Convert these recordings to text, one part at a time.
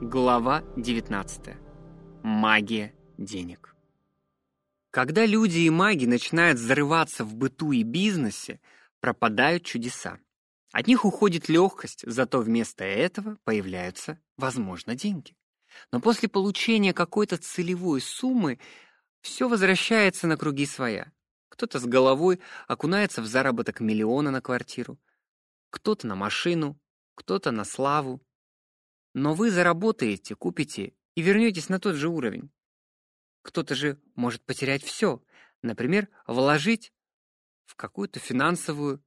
Глава 19. Магия денег. Когда люди и маги начинают взрываться в быту и бизнесе, пропадают чудеса. От них уходит легкость, зато вместо этого появляются, возможно, деньги. Но после получения какой-то целевой суммы все возвращается на круги своя. Кто-то с головой окунается в заработок миллиона на квартиру, кто-то на машину, кто-то на славу. Но вы заработаете, купите и вернетесь на тот же уровень. Кто-то же может потерять все, например, вложить в какую-то финансовую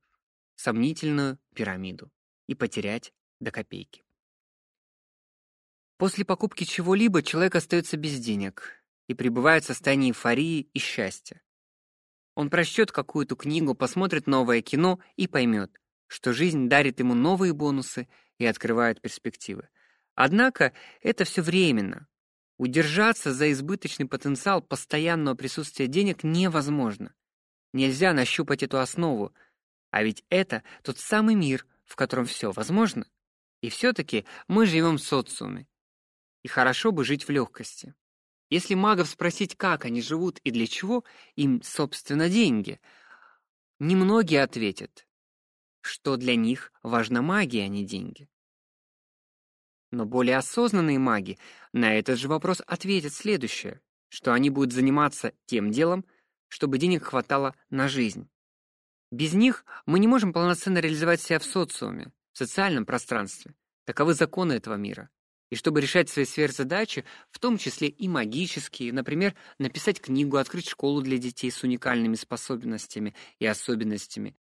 сомнительную пирамиду и потерять до копейки. После покупки чего-либо человек остается без денег и пребывает в состоянии эйфории и счастья. Он прочтет какую-то книгу, посмотрит новое кино и поймет, что жизнь дарит ему новые бонусы и открывает перспективы. Однако это все временно. Удержаться за избыточный потенциал постоянного присутствия денег невозможно. Нельзя нащупать эту основу, а ведь это тот самый мир, в котором все возможно. И все таки мы живем в социуме. И хорошо бы жить в легкости. Если магов спросить, как они живут и для чего им, собственно, деньги, немногие ответят, что для них важна магия, а не деньги. Но более осознанные маги на этот же вопрос ответят следующее, что они будут заниматься тем делом, чтобы денег хватало на жизнь. Без них мы не можем полноценно реализовать себя в социуме, в социальном пространстве. Таковы законы этого мира. И чтобы решать свои сверхзадачи, в том числе и магические, например, написать книгу, открыть школу для детей с уникальными способностями и особенностями,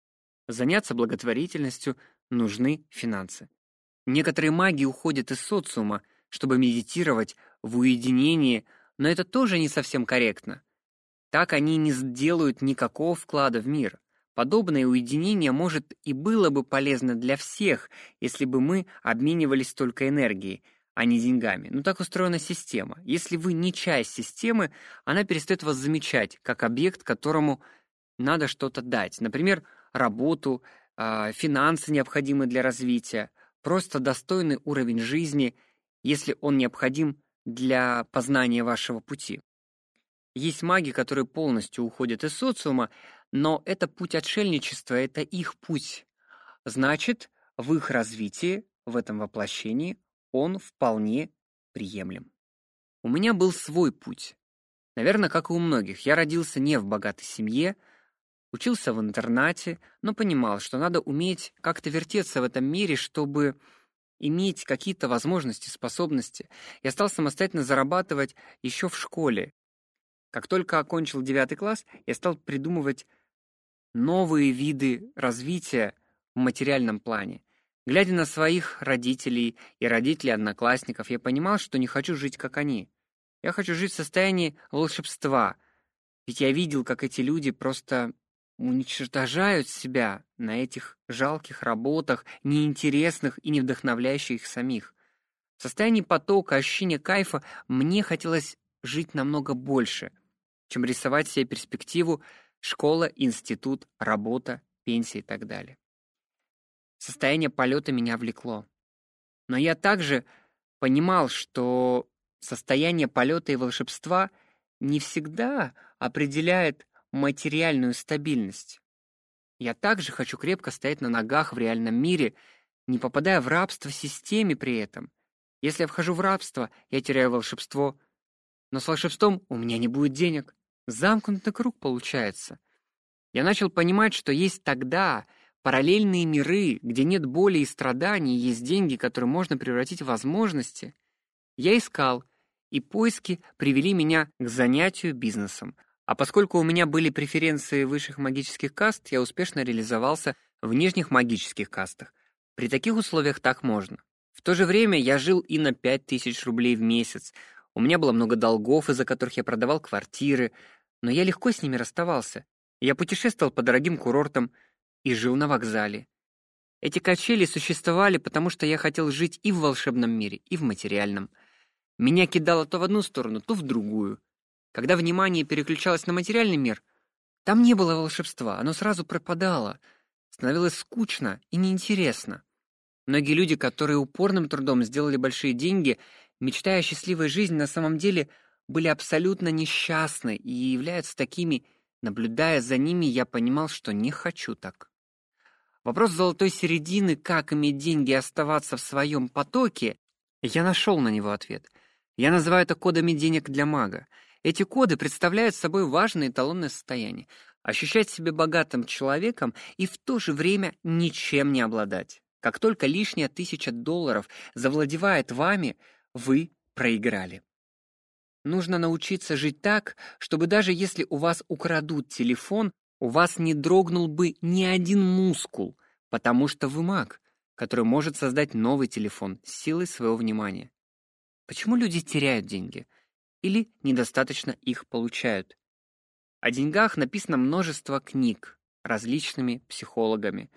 заняться благотворительностью, нужны финансы. Некоторые маги уходят из социума, чтобы медитировать в уединении, но это тоже не совсем корректно. Так они не сделают никакого вклада в мир. Подобное уединение может и было бы полезно для всех, если бы мы обменивались только энергией, а не деньгами. Но так устроена система. Если вы не часть системы, она перестает вас замечать как объект, которому надо что-то дать. Например, работу, а, финансы, необходимые для развития, просто достойный уровень жизни, если он необходим для познания вашего пути. Есть маги, которые полностью уходят из социума, но это путь отшельничества, это их путь. Значит, в их развитии, в этом воплощении, он вполне приемлем. У меня был свой путь. Наверное, как и у многих. Я родился не в богатой семье, Учился в интернате, но понимал, что надо уметь как-то вертеться в этом мире, чтобы иметь какие-то возможности, способности. Я стал самостоятельно зарабатывать еще в школе. Как только окончил девятый класс, я стал придумывать новые виды развития в материальном плане. Глядя на своих родителей и родителей одноклассников, я понимал, что не хочу жить как они. Я хочу жить в состоянии волшебства. Ведь я видел, как эти люди просто уничтожают себя на этих жалких работах, неинтересных и не вдохновляющих их самих. В состоянии потока, ощущения кайфа мне хотелось жить намного больше, чем рисовать себе перспективу школа, институт, работа, пенсия и так далее. Состояние полета меня влекло. Но я также понимал, что состояние полета и волшебства не всегда определяет материальную стабильность. Я также хочу крепко стоять на ногах в реальном мире, не попадая в рабство системе при этом. Если я вхожу в рабство, я теряю волшебство, но с волшебством у меня не будет денег. Замкнутый круг получается. Я начал понимать, что есть тогда параллельные миры, где нет боли и страданий, есть деньги, которые можно превратить в возможности. Я искал, и поиски привели меня к занятию бизнесом. А поскольку у меня были преференции высших магических каст, я успешно реализовался в нижних магических кастах. При таких условиях так можно. В то же время я жил и на 5000 рублей в месяц. У меня было много долгов, из-за которых я продавал квартиры, но я легко с ними расставался. Я путешествовал по дорогим курортам и жил на вокзале. Эти качели существовали, потому что я хотел жить и в волшебном мире, и в материальном. Меня кидало то в одну сторону, то в другую. Когда внимание переключалось на материальный мир, там не было волшебства, оно сразу пропадало, становилось скучно и неинтересно. Многие люди, которые упорным трудом сделали большие деньги, мечтая о счастливой жизни, на самом деле были абсолютно несчастны и являются такими. Наблюдая за ними, я понимал, что не хочу так. Вопрос золотой середины, как иметь деньги и оставаться в своем потоке, я нашел на него ответ. Я называю это кодами денег для мага. Эти коды представляют собой важное эталонное состояние ощущать себя богатым человеком и в то же время ничем не обладать. Как только лишняя тысяча долларов завладевает вами, вы проиграли. Нужно научиться жить так, чтобы даже если у вас украдут телефон, у вас не дрогнул бы ни один мускул, потому что вы маг, который может создать новый телефон с силой своего внимания. Почему люди теряют деньги или недостаточно их получают? О деньгах написано множество книг различными психологами,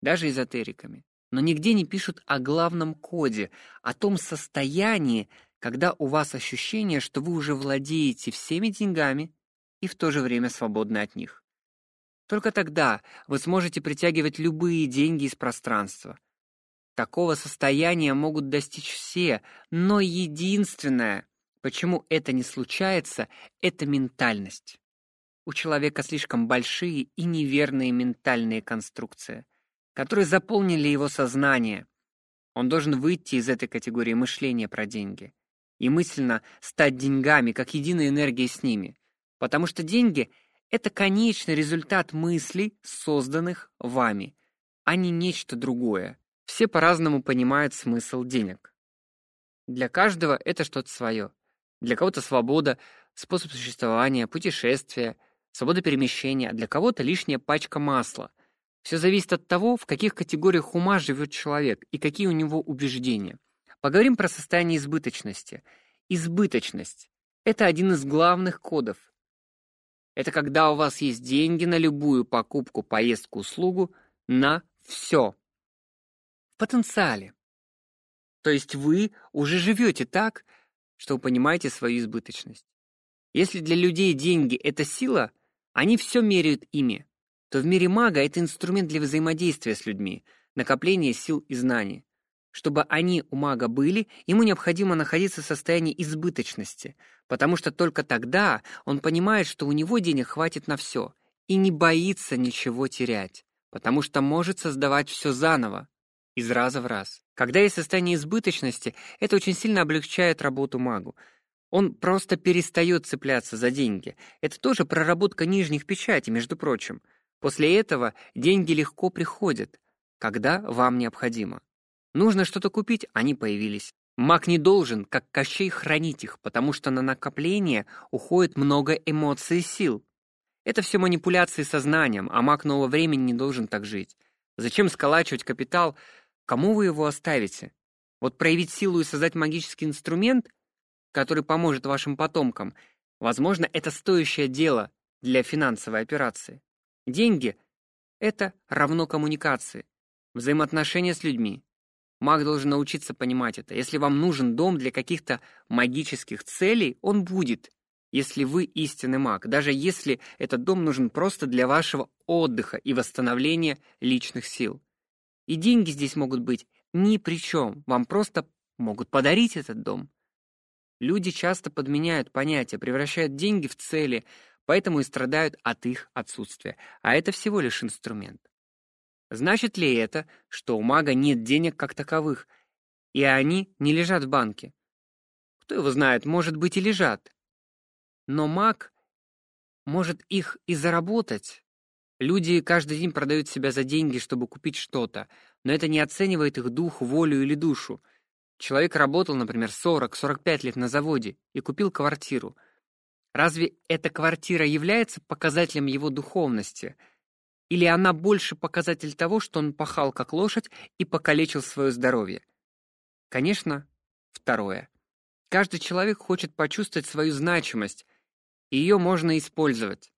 даже эзотериками. Но нигде не пишут о главном коде, о том состоянии, когда у вас ощущение, что вы уже владеете всеми деньгами и в то же время свободны от них. Только тогда вы сможете притягивать любые деньги из пространства. Такого состояния могут достичь все, но единственное, почему это не случается, это ментальность. У человека слишком большие и неверные ментальные конструкции, которые заполнили его сознание. Он должен выйти из этой категории мышления про деньги и мысленно стать деньгами, как единой энергией с ними. Потому что деньги — это конечный результат мыслей, созданных вами, а не нечто другое. Все по-разному понимают смысл денег. Для каждого это что-то свое. Для кого-то свобода, способ существования, путешествия — свобода перемещения, а для кого-то лишняя пачка масла. Все зависит от того, в каких категориях ума живет человек и какие у него убеждения. Поговорим про состояние избыточности. Избыточность — это один из главных кодов. Это когда у вас есть деньги на любую покупку, поездку, услугу, на все. В потенциале. То есть вы уже живете так, что вы понимаете свою избыточность. Если для людей деньги — это сила, они все меряют ими, то в мире мага это инструмент для взаимодействия с людьми, накопления сил и знаний. Чтобы они у мага были, ему необходимо находиться в состоянии избыточности, потому что только тогда он понимает, что у него денег хватит на все и не боится ничего терять, потому что может создавать все заново, из раза в раз. Когда есть состояние избыточности, это очень сильно облегчает работу магу. Он просто перестает цепляться за деньги. Это тоже проработка нижних печатей, между прочим. После этого деньги легко приходят, когда вам необходимо. Нужно что-то купить, они появились. Маг не должен, как Кощей, хранить их, потому что на накопление уходит много эмоций и сил. Это все манипуляции сознанием, а маг нового времени не должен так жить. Зачем сколачивать капитал? Кому вы его оставите? Вот проявить силу и создать магический инструмент который поможет вашим потомкам, возможно, это стоящее дело для финансовой операции. Деньги — это равно коммуникации, взаимоотношения с людьми. Маг должен научиться понимать это. Если вам нужен дом для каких-то магических целей, он будет, если вы истинный маг, даже если этот дом нужен просто для вашего отдыха и восстановления личных сил. И деньги здесь могут быть ни при чем, вам просто могут подарить этот дом. Люди часто подменяют понятия, превращают деньги в цели, поэтому и страдают от их отсутствия. А это всего лишь инструмент. Значит ли это, что у мага нет денег как таковых, и они не лежат в банке? Кто его знает, может быть и лежат. Но маг может их и заработать. Люди каждый день продают себя за деньги, чтобы купить что-то, но это не оценивает их дух, волю или душу. Человек работал, например, 40-45 лет на заводе и купил квартиру. Разве эта квартира является показателем его духовности? Или она больше показатель того, что он пахал как лошадь и покалечил свое здоровье? Конечно, второе. Каждый человек хочет почувствовать свою значимость, и ее можно использовать.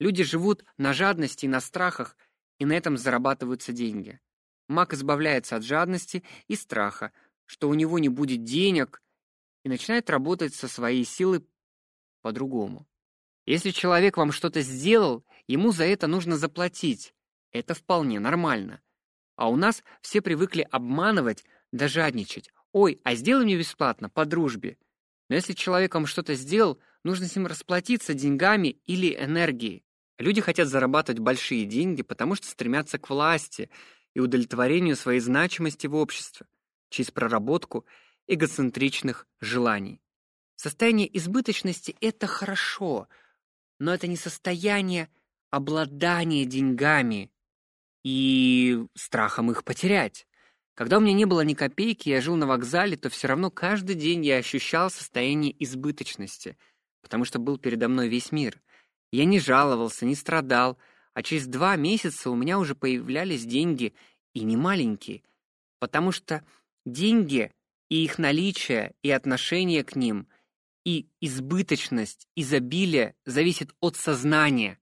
Люди живут на жадности и на страхах, и на этом зарабатываются деньги. Маг избавляется от жадности и страха, что у него не будет денег, и начинает работать со своей силой по-другому. Если человек вам что-то сделал, ему за это нужно заплатить. Это вполне нормально. А у нас все привыкли обманывать да жадничать. «Ой, а сделай мне бесплатно, по дружбе». Но если человек вам что-то сделал, нужно с ним расплатиться деньгами или энергией. Люди хотят зарабатывать большие деньги, потому что стремятся к власти и удовлетворению своей значимости в обществе через проработку эгоцентричных желаний. Состояние избыточности — это хорошо, но это не состояние обладания деньгами и страхом их потерять. Когда у меня не было ни копейки, я жил на вокзале, то все равно каждый день я ощущал состояние избыточности, потому что был передо мной весь мир. Я не жаловался, не страдал, а через два месяца у меня уже появлялись деньги, и не маленькие, потому что деньги и их наличие, и отношение к ним, и избыточность, изобилие зависит от сознания,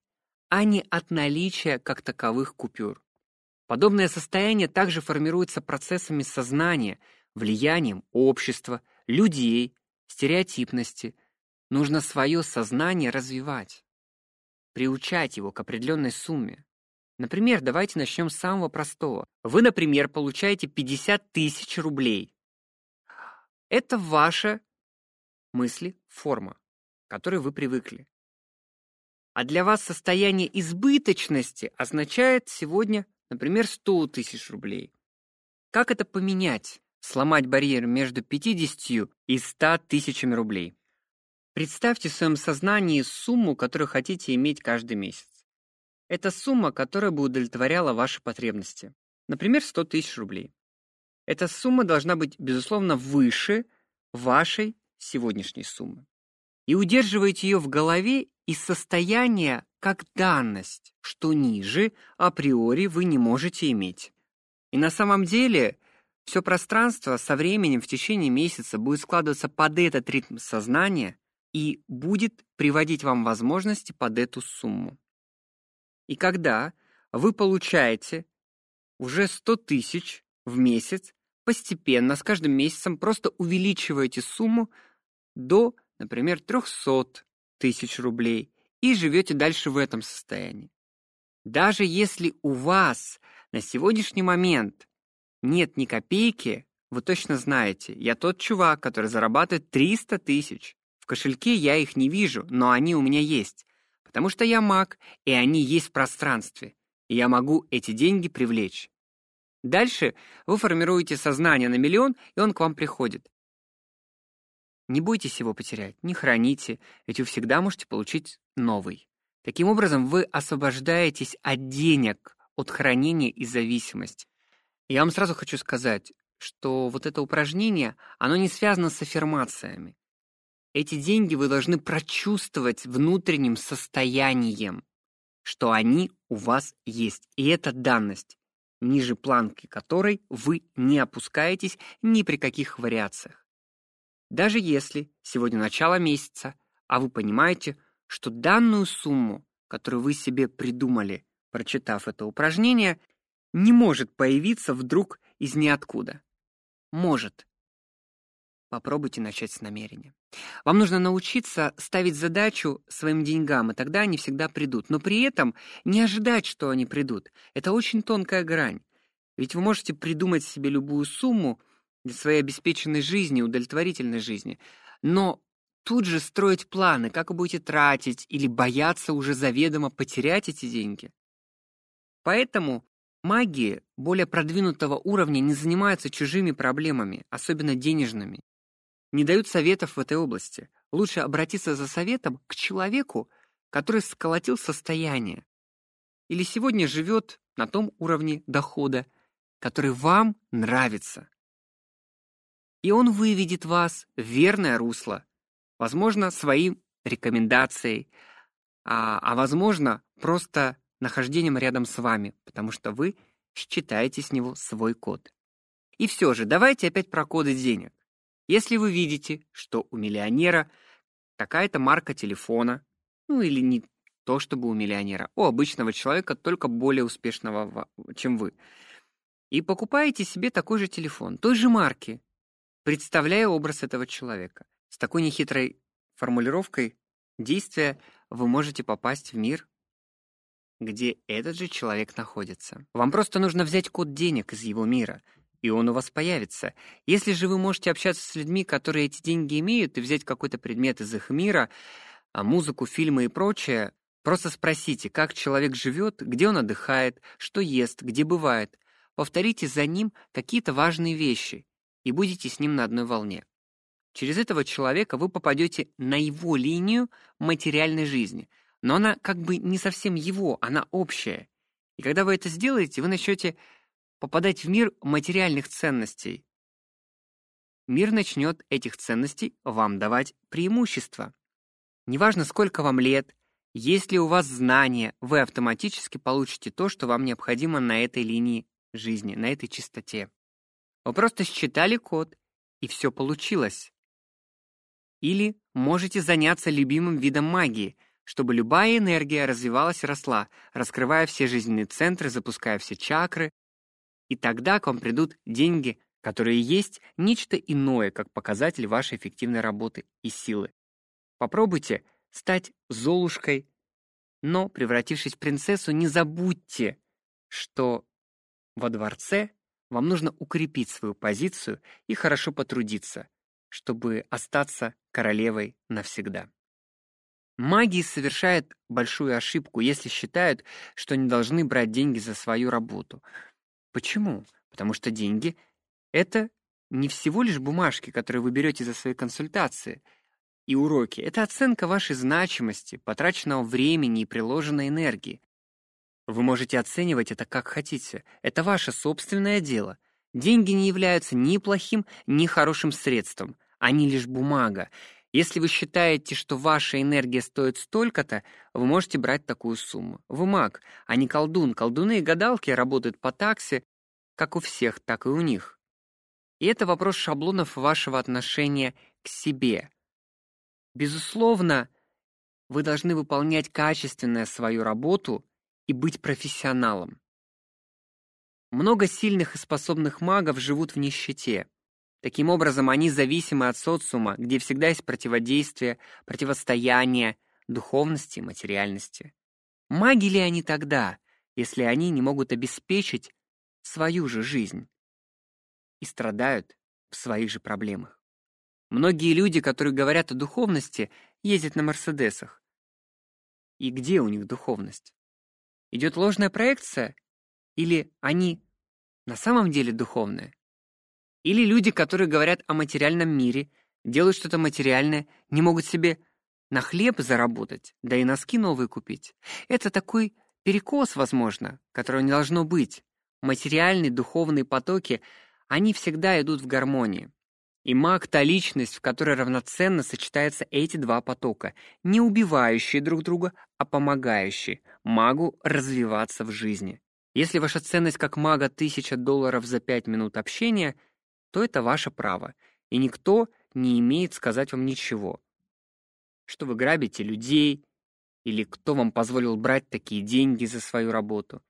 а не от наличия как таковых купюр. Подобное состояние также формируется процессами сознания, влиянием общества, людей, стереотипности. Нужно свое сознание развивать, приучать его к определенной сумме. Например, давайте начнем с самого простого. Вы, например, получаете 50 тысяч рублей. Это ваша мысли, форма, к которой вы привыкли. А для вас состояние избыточности означает сегодня, например, 100 тысяч рублей. Как это поменять? Сломать барьер между 50 и 100 тысячами рублей. Представьте в своем сознании сумму, которую хотите иметь каждый месяц. Это сумма, которая бы удовлетворяла ваши потребности. Например, 100 тысяч рублей. Эта сумма должна быть, безусловно, выше вашей сегодняшней суммы. И удерживаете ее в голове из состояния как данность, что ниже априори вы не можете иметь. И на самом деле все пространство со временем в течение месяца будет складываться под этот ритм сознания и будет приводить вам возможности под эту сумму. И когда вы получаете уже 100 тысяч в месяц, постепенно, с каждым месяцем просто увеличиваете сумму до, например, 300 тысяч рублей и живете дальше в этом состоянии. Даже если у вас на сегодняшний момент нет ни копейки, вы точно знаете, я тот чувак, который зарабатывает 300 тысяч. Кошельке я их не вижу, но они у меня есть потому что я маг, и они есть в пространстве, и я могу эти деньги привлечь. Дальше вы формируете сознание на миллион, и он к вам приходит. Не бойтесь его потерять, не храните, ведь вы всегда можете получить новый. Таким образом, вы освобождаетесь от денег, от хранения и зависимости. Я вам сразу хочу сказать, что вот это упражнение, оно не связано с аффирмациями. Эти деньги вы должны прочувствовать внутренним состоянием, что они у вас есть. И это данность, ниже планки которой вы не опускаетесь ни при каких вариациях. Даже если сегодня начало месяца, а вы понимаете, что данную сумму, которую вы себе придумали, прочитав это упражнение, не может появиться вдруг из ниоткуда. Может, Попробуйте начать с намерения. Вам нужно научиться ставить задачу своим деньгам, и тогда они всегда придут. Но при этом не ожидать, что они придут. Это очень тонкая грань. Ведь вы можете придумать себе любую сумму для своей обеспеченной жизни, удовлетворительной жизни, но тут же строить планы, как вы будете тратить или бояться уже заведомо потерять эти деньги. Поэтому Маги более продвинутого уровня не занимаются чужими проблемами, особенно денежными не дают советов в этой области. Лучше обратиться за советом к человеку, который сколотил состояние или сегодня живет на том уровне дохода, который вам нравится. И он выведет вас в верное русло, возможно, своим рекомендацией, а, а возможно, просто нахождением рядом с вами, потому что вы считаете с него свой код. И все же, давайте опять про коды денег. Если вы видите, что у миллионера какая-то марка телефона, ну или не то чтобы у миллионера, у обычного человека, только более успешного, чем вы, и покупаете себе такой же телефон, той же марки, представляя образ этого человека. С такой нехитрой формулировкой действия вы можете попасть в мир, где этот же человек находится. Вам просто нужно взять код денег из его мира, и он у вас появится. Если же вы можете общаться с людьми, которые эти деньги имеют, и взять какой-то предмет из их мира, а музыку, фильмы и прочее, просто спросите, как человек живет, где он отдыхает, что ест, где бывает. Повторите за ним какие-то важные вещи и будете с ним на одной волне. Через этого человека вы попадете на его линию материальной жизни, но она как бы не совсем его, она общая. И когда вы это сделаете, вы начнете попадать в мир материальных ценностей. Мир начнет этих ценностей вам давать преимущество. Неважно, сколько вам лет, есть ли у вас знания, вы автоматически получите то, что вам необходимо на этой линии жизни, на этой частоте. Вы просто считали код, и все получилось. Или можете заняться любимым видом магии, чтобы любая энергия развивалась и росла, раскрывая все жизненные центры, запуская все чакры, и тогда к вам придут деньги, которые есть нечто иное, как показатель вашей эффективной работы и силы. Попробуйте стать Золушкой, но, превратившись в принцессу, не забудьте, что во дворце вам нужно укрепить свою позицию и хорошо потрудиться, чтобы остаться королевой навсегда. Маги совершают большую ошибку, если считают, что не должны брать деньги за свою работу. Почему? Потому что деньги — это не всего лишь бумажки, которые вы берете за свои консультации и уроки. Это оценка вашей значимости, потраченного времени и приложенной энергии. Вы можете оценивать это как хотите. Это ваше собственное дело. Деньги не являются ни плохим, ни хорошим средством. Они лишь бумага. Если вы считаете, что ваша энергия стоит столько-то, вы можете брать такую сумму. Вы маг, а не колдун. Колдуны и гадалки работают по таксе, как у всех, так и у них. И это вопрос шаблонов вашего отношения к себе. Безусловно, вы должны выполнять качественно свою работу и быть профессионалом. Много сильных и способных магов живут в нищете. Таким образом, они зависимы от социума, где всегда есть противодействие, противостояние духовности и материальности. Маги ли они тогда, если они не могут обеспечить свою же жизнь и страдают в своих же проблемах? Многие люди, которые говорят о духовности, ездят на Мерседесах. И где у них духовность? Идет ложная проекция или они на самом деле духовные? Или люди, которые говорят о материальном мире, делают что-то материальное, не могут себе на хлеб заработать, да и носки новые купить. Это такой перекос, возможно, которого не должно быть. Материальные, духовные потоки, они всегда идут в гармонии. И маг — та личность, в которой равноценно сочетаются эти два потока, не убивающие друг друга, а помогающие магу развиваться в жизни. Если ваша ценность как мага — 1000 долларов за 5 минут общения — то это ваше право, и никто не имеет сказать вам ничего. Что вы грабите людей, или кто вам позволил брать такие деньги за свою работу.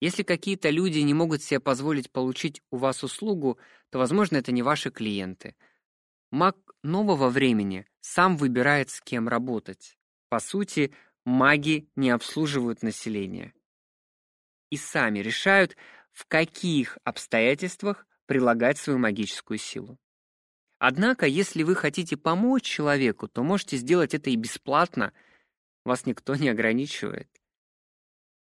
Если какие-то люди не могут себе позволить получить у вас услугу, то, возможно, это не ваши клиенты. Маг нового времени сам выбирает, с кем работать. По сути, маги не обслуживают население. И сами решают, в каких обстоятельствах прилагать свою магическую силу. Однако, если вы хотите помочь человеку, то можете сделать это и бесплатно, вас никто не ограничивает.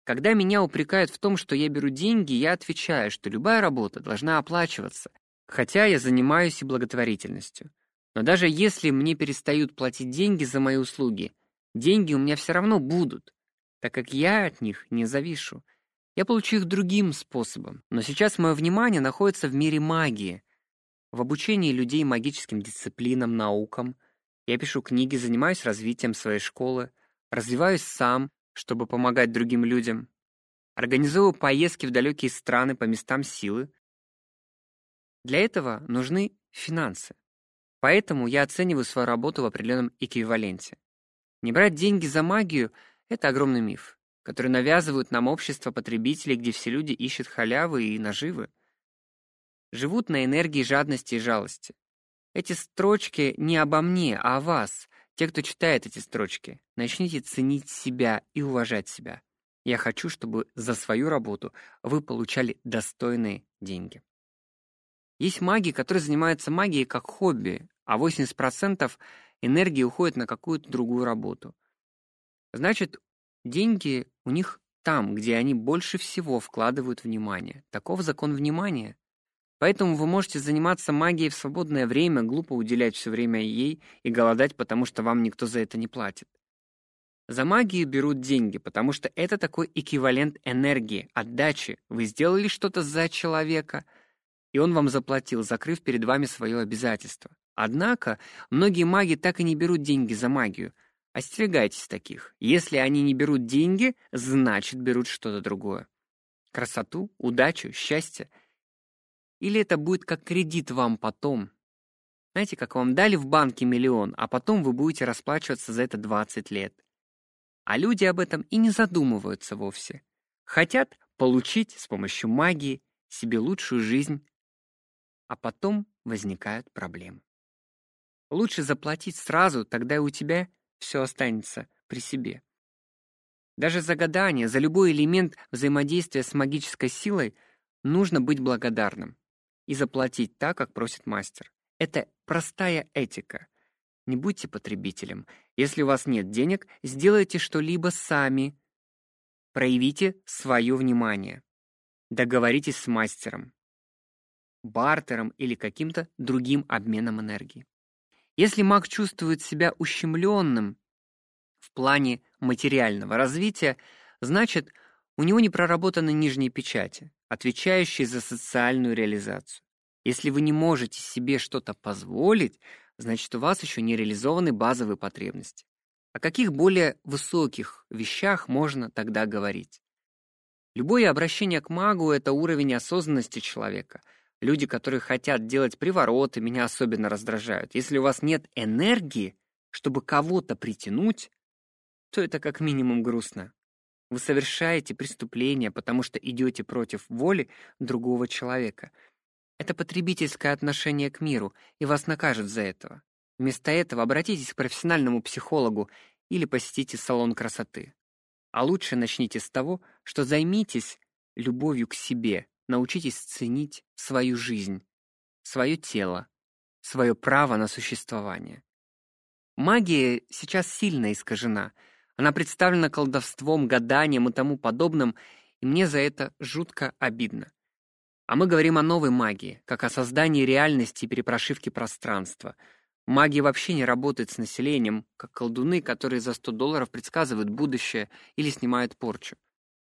Когда меня упрекают в том, что я беру деньги, я отвечаю, что любая работа должна оплачиваться, хотя я занимаюсь и благотворительностью. Но даже если мне перестают платить деньги за мои услуги, деньги у меня все равно будут, так как я от них не завишу. Я получу их другим способом, но сейчас мое внимание находится в мире магии, в обучении людей магическим дисциплинам, наукам. Я пишу книги, занимаюсь развитием своей школы, развиваюсь сам, чтобы помогать другим людям, организовываю поездки в далекие страны по местам силы. Для этого нужны финансы. Поэтому я оцениваю свою работу в определенном эквиваленте. Не брать деньги за магию — это огромный миф которые навязывают нам общество потребителей, где все люди ищут халявы и наживы. Живут на энергии жадности и жалости. Эти строчки не обо мне, а о вас, те, кто читает эти строчки. Начните ценить себя и уважать себя. Я хочу, чтобы за свою работу вы получали достойные деньги. Есть маги, которые занимаются магией как хобби, а 80% энергии уходит на какую-то другую работу. Значит, деньги у них там, где они больше всего вкладывают внимание. Таков закон внимания. Поэтому вы можете заниматься магией в свободное время, глупо уделять все время ей и голодать, потому что вам никто за это не платит. За магию берут деньги, потому что это такой эквивалент энергии, отдачи. Вы сделали что-то за человека, и он вам заплатил, закрыв перед вами свое обязательство. Однако, многие маги так и не берут деньги за магию. Остерегайтесь таких. Если они не берут деньги, значит, берут что-то другое. Красоту, удачу, счастье — или это будет как кредит вам потом? Знаете, как вам дали в банке миллион, а потом вы будете расплачиваться за это 20 лет. А люди об этом и не задумываются вовсе. Хотят получить с помощью магии себе лучшую жизнь, а потом возникают проблемы. Лучше заплатить сразу, тогда и у тебя все останется при себе. Даже за гадание, за любой элемент взаимодействия с магической силой нужно быть благодарным и заплатить так, как просит мастер. Это простая этика. Не будьте потребителем. Если у вас нет денег, сделайте что-либо сами. Проявите свое внимание. Договоритесь с мастером, бартером или каким-то другим обменом энергии. Если маг чувствует себя ущемленным в плане материального развития, значит, у него не проработаны нижние печати отвечающий за социальную реализацию. Если вы не можете себе что-то позволить, значит, у вас еще не реализованы базовые потребности. О каких более высоких вещах можно тогда говорить? Любое обращение к магу это уровень осознанности человека. Люди, которые хотят делать привороты, меня особенно раздражают. Если у вас нет энергии, чтобы кого-то притянуть, то это как минимум грустно. Вы совершаете преступление, потому что идете против воли другого человека. Это потребительское отношение к миру, и вас накажут за это. Вместо этого обратитесь к профессиональному психологу или посетите салон красоты. А лучше начните с того, что займитесь любовью к себе, научитесь ценить свою жизнь, свое тело, свое право на существование. Магия сейчас сильно искажена — она представлена колдовством, гаданием и тому подобным, и мне за это жутко обидно. А мы говорим о новой магии, как о создании реальности и перепрошивке пространства. Магия вообще не работает с населением, как колдуны, которые за 100 долларов предсказывают будущее или снимают порчу.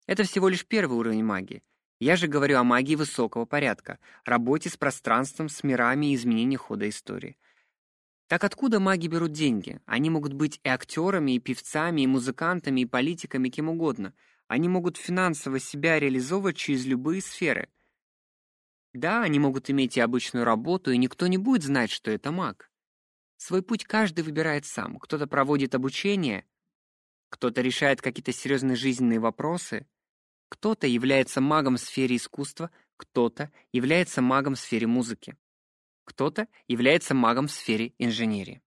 Это всего лишь первый уровень магии. Я же говорю о магии высокого порядка, работе с пространством, с мирами и изменении хода истории. Так откуда маги берут деньги? Они могут быть и актерами, и певцами, и музыкантами, и политиками, кем угодно. Они могут финансово себя реализовывать через любые сферы. Да, они могут иметь и обычную работу, и никто не будет знать, что это маг. Свой путь каждый выбирает сам. Кто-то проводит обучение, кто-то решает какие-то серьезные жизненные вопросы, кто-то является магом в сфере искусства, кто-то является магом в сфере музыки кто-то является магом в сфере инженерии.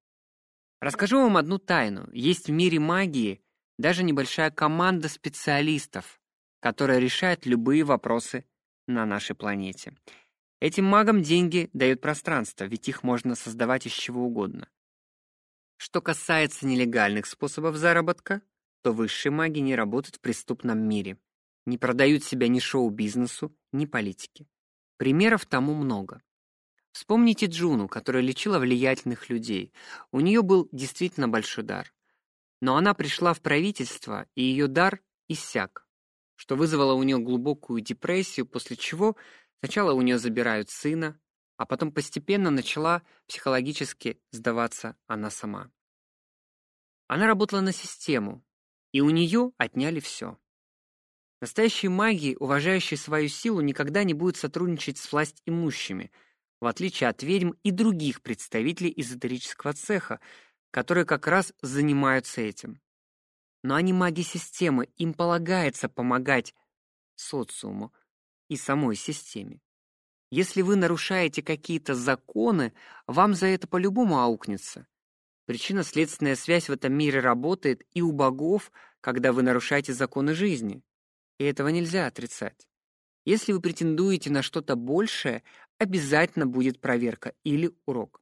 Расскажу вам одну тайну. Есть в мире магии даже небольшая команда специалистов, которая решает любые вопросы на нашей планете. Этим магам деньги дают пространство, ведь их можно создавать из чего угодно. Что касается нелегальных способов заработка, то высшие маги не работают в преступном мире, не продают себя ни шоу-бизнесу, ни политике. Примеров тому много. Вспомните Джуну, которая лечила влиятельных людей. У нее был действительно большой дар. Но она пришла в правительство, и ее дар иссяк, что вызвало у нее глубокую депрессию, после чего сначала у нее забирают сына, а потом постепенно начала психологически сдаваться она сама. Она работала на систему, и у нее отняли все. Настоящие маги, уважающие свою силу, никогда не будут сотрудничать с власть имущими – в отличие от ведьм и других представителей эзотерического цеха, которые как раз занимаются этим. Но они маги системы, им полагается помогать социуму и самой системе. Если вы нарушаете какие-то законы, вам за это по-любому аукнется. Причинно-следственная связь в этом мире работает и у богов, когда вы нарушаете законы жизни. И этого нельзя отрицать. Если вы претендуете на что-то большее, обязательно будет проверка или урок.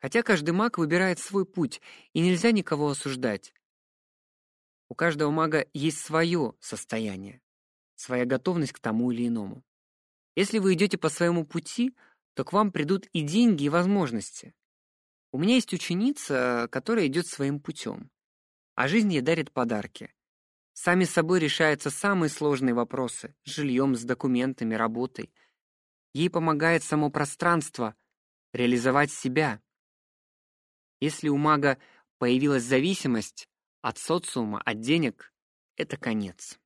Хотя каждый маг выбирает свой путь, и нельзя никого осуждать. У каждого мага есть свое состояние, своя готовность к тому или иному. Если вы идете по своему пути, то к вам придут и деньги, и возможности. У меня есть ученица, которая идет своим путем, а жизнь ей дарит подарки. Сами собой решаются самые сложные вопросы с жильем, с документами, работой. Ей помогает само пространство реализовать себя. Если у мага появилась зависимость от социума, от денег, это конец.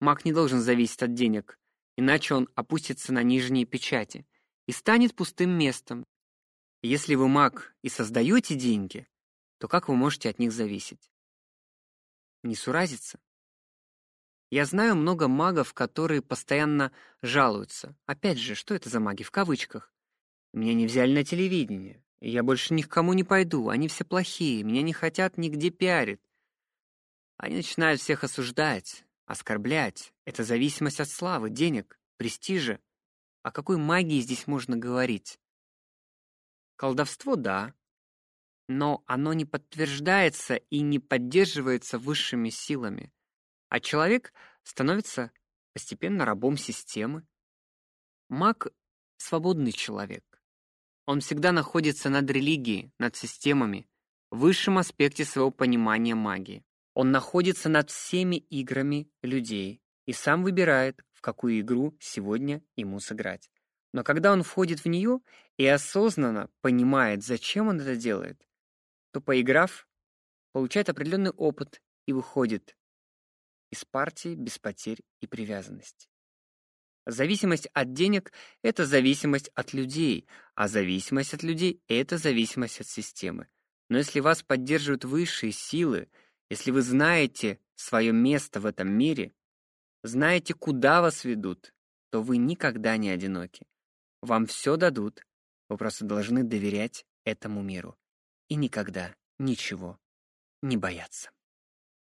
Маг не должен зависеть от денег, иначе он опустится на нижние печати и станет пустым местом. Если вы маг и создаете деньги, то как вы можете от них зависеть? Не суразиться? Я знаю много магов, которые постоянно жалуются. Опять же, что это за маги в кавычках? Меня не взяли на телевидение. Я больше ни к кому не пойду, они все плохие, меня не хотят нигде пиарить. Они начинают всех осуждать, оскорблять. Это зависимость от славы, денег, престижа. О какой магии здесь можно говорить? Колдовство — да, но оно не подтверждается и не поддерживается высшими силами, а человек становится постепенно рабом системы. Маг — свободный человек. Он всегда находится над религией, над системами, в высшем аспекте своего понимания магии. Он находится над всеми играми людей и сам выбирает, в какую игру сегодня ему сыграть. Но когда он входит в нее и осознанно понимает, зачем он это делает, то, поиграв, получает определенный опыт и выходит из партии без потерь и привязанности. Зависимость от денег — это зависимость от людей, а зависимость от людей — это зависимость от системы. Но если вас поддерживают высшие силы, если вы знаете свое место в этом мире, знаете, куда вас ведут, то вы никогда не одиноки. Вам все дадут, вы просто должны доверять этому миру и никогда ничего не бояться.